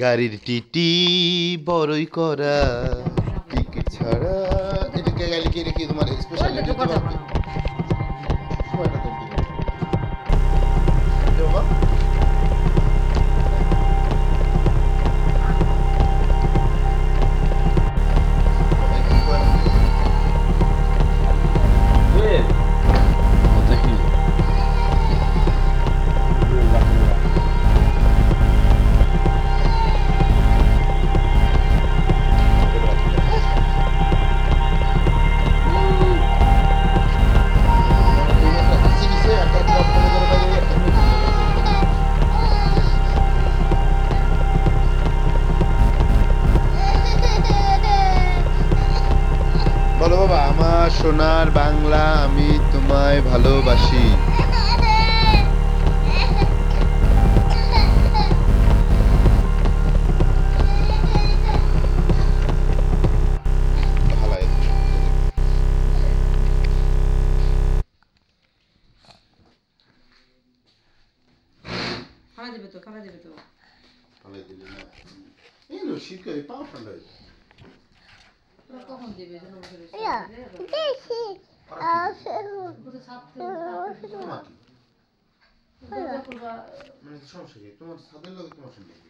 গাড়ির টিটি বড়ই করা টিকিট ছাড়া। এটা কে গালি কে রেখে তোমার স্পেশাল সোনার বাংলা আমি তোমায় ভালোবাসি। ফালা দেবে তো ফালা দেবে তো হালাই দিলে না। এই লো, শীতকালে পাও ঠান্ডা হয়ে also বসে ছাড়তে তোমার কি? দরজা খুলবা মানে সমস্যা কি তোমার ছাদের লগে তোমার সঙ্গে কি?